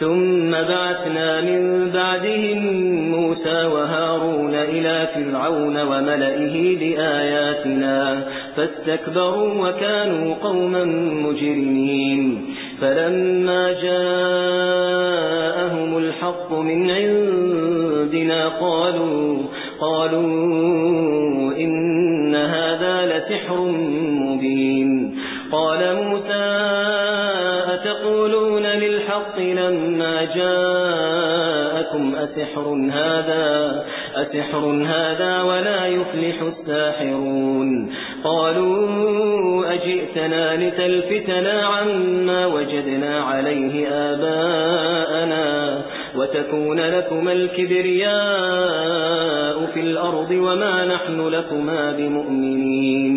ثم بعثنا من بعدهم موسى وهارون إلى فرعون وملئه بآياتنا فاستكبروا وكانوا قوما مجرمين. فلما جاءهم الحق من عندنا قالوا قالوا إن هذا لسحر مبين. قال موسى أتقولون للحق لما جاءكم أسحر هذا أسحر هذا ولا يفلح الساحرون. قالوا أجئتنا لتلفتنا عما وجدنا عليه آباءنا وتكون لكما الكبرياء في الأرض وما نحن لكما بمؤمنين.